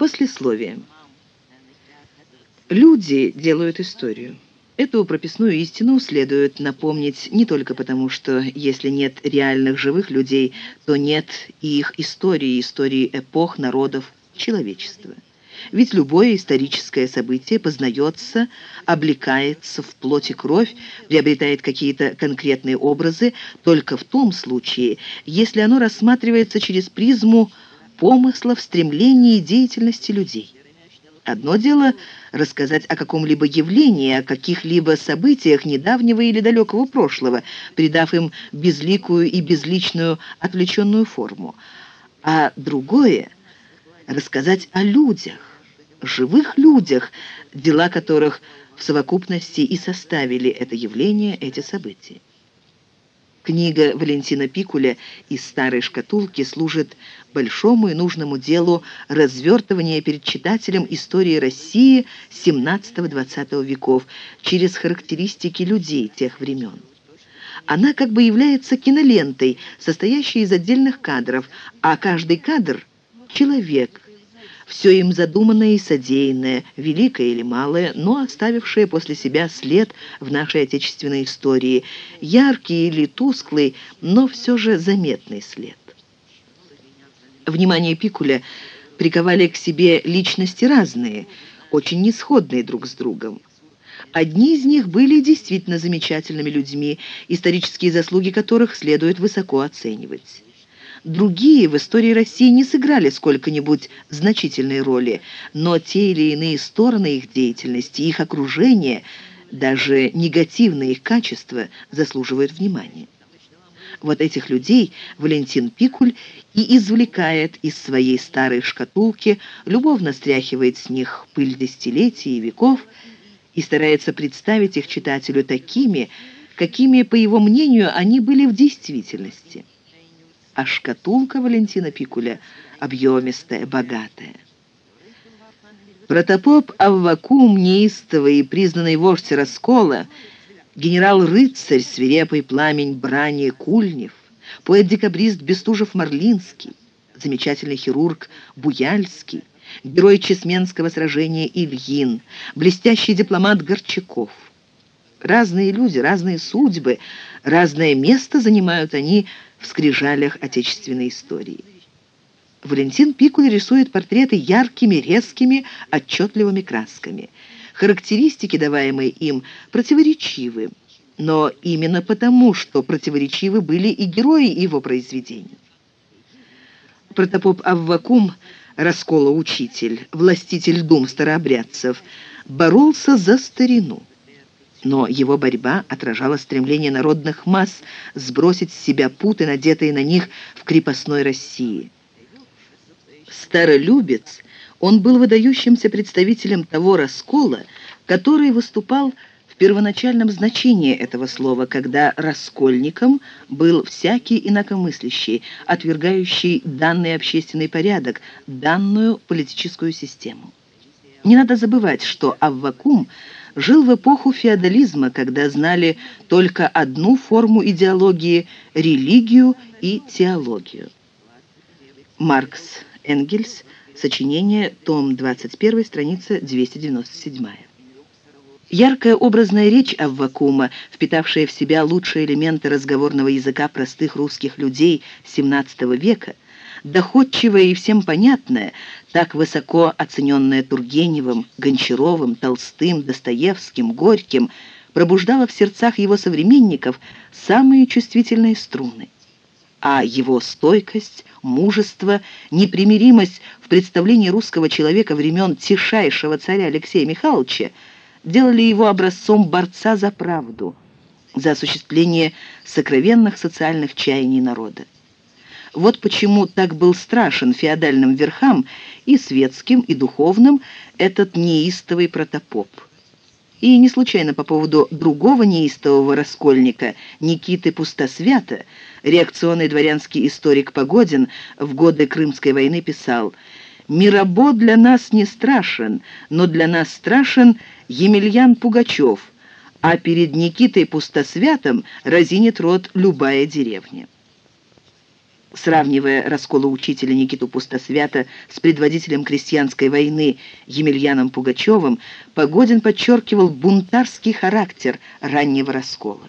Послесловие. Люди делают историю. Эту прописную истину следует напомнить не только потому, что если нет реальных живых людей, то нет и их истории, истории эпох, народов, человечества. Ведь любое историческое событие познается, облекается в плоть и кровь, приобретает какие-то конкретные образы только в том случае, если оно рассматривается через призму помыслов, стремлений и деятельности людей. Одно дело рассказать о каком-либо явлении, о каких-либо событиях недавнего или далекого прошлого, придав им безликую и безличную отвлеченную форму. А другое — рассказать о людях, живых людях, дела которых в совокупности и составили это явление, эти события. Книга Валентина Пикуля из старой шкатулки служит большому и нужному делу развертывания перед читателем истории России XVII-XX веков через характеристики людей тех времен. Она как бы является кинолентой, состоящей из отдельных кадров, а каждый кадр — человек, все им задуманное и содеянное, великое или малое, но оставившее после себя след в нашей отечественной истории, яркий или тусклый, но все же заметный след. Внимание Пикуля приковали к себе личности разные, очень несходные друг с другом. Одни из них были действительно замечательными людьми, исторические заслуги которых следует высоко оценивать. Другие в истории России не сыграли сколько-нибудь значительной роли, но те или иные стороны их деятельности, их окружение, даже негативные их качества заслуживают внимания. Вот этих людей Валентин Пикуль и извлекает из своей старой шкатулки, любовно стряхивает с них пыль десятилетий и веков и старается представить их читателю такими, какими, по его мнению, они были в действительности а шкатулка Валентина Пикуля объемистая, богатая. Протопоп Аввакум, неистовый и признанный вождь раскола, генерал-рыцарь, свирепый пламень брани Кульнев, поэт-декабрист Бестужев-Марлинский, замечательный хирург Буяльский, герой Чесменского сражения Ильин, блестящий дипломат Горчаков. Разные люди, разные судьбы, разное место занимают они в скрижалях отечественной истории. Валентин Пикуль рисует портреты яркими, резкими, отчетливыми красками. Характеристики, даваемые им, противоречивы, но именно потому, что противоречивы были и герои его произведений. Протопоп Аввакум, раскола учитель, властитель дум старообрядцев, боролся за старину. Но его борьба отражала стремление народных масс сбросить с себя путы, надетые на них в крепостной России. Старолюбец, он был выдающимся представителем того раскола, который выступал в первоначальном значении этого слова, когда раскольником был всякий инакомыслящий, отвергающий данный общественный порядок, данную политическую систему. Не надо забывать, что Аввакум – жил в эпоху феодализма, когда знали только одну форму идеологии – религию и теологию. Маркс Энгельс, сочинение, том 21, страница 297. Яркая образная речь Аввакума, впитавшая в себя лучшие элементы разговорного языка простых русских людей XVII века – доходчивое и всем понятное, так высоко оцененное Тургеневым, Гончаровым, Толстым, Достоевским, Горьким, пробуждало в сердцах его современников самые чувствительные струны. А его стойкость, мужество, непримиримость в представлении русского человека времен тишайшего царя Алексея Михайловича делали его образцом борца за правду, за осуществление сокровенных социальных чаяний народа. Вот почему так был страшен феодальным верхам и светским, и духовным этот неистовый протопоп. И не случайно по поводу другого неистового раскольника, Никиты Пустосвята, реакционный дворянский историк Погодин в годы Крымской войны писал «Мирабо для нас не страшен, но для нас страшен Емельян Пугачев, а перед Никитой Пустосвятом разинет рот любая деревня». Сравнивая расколы учителя Никиту Пустосвята с предводителем крестьянской войны Емельяном Пугачевым, Погодин подчеркивал бунтарский характер раннего раскола.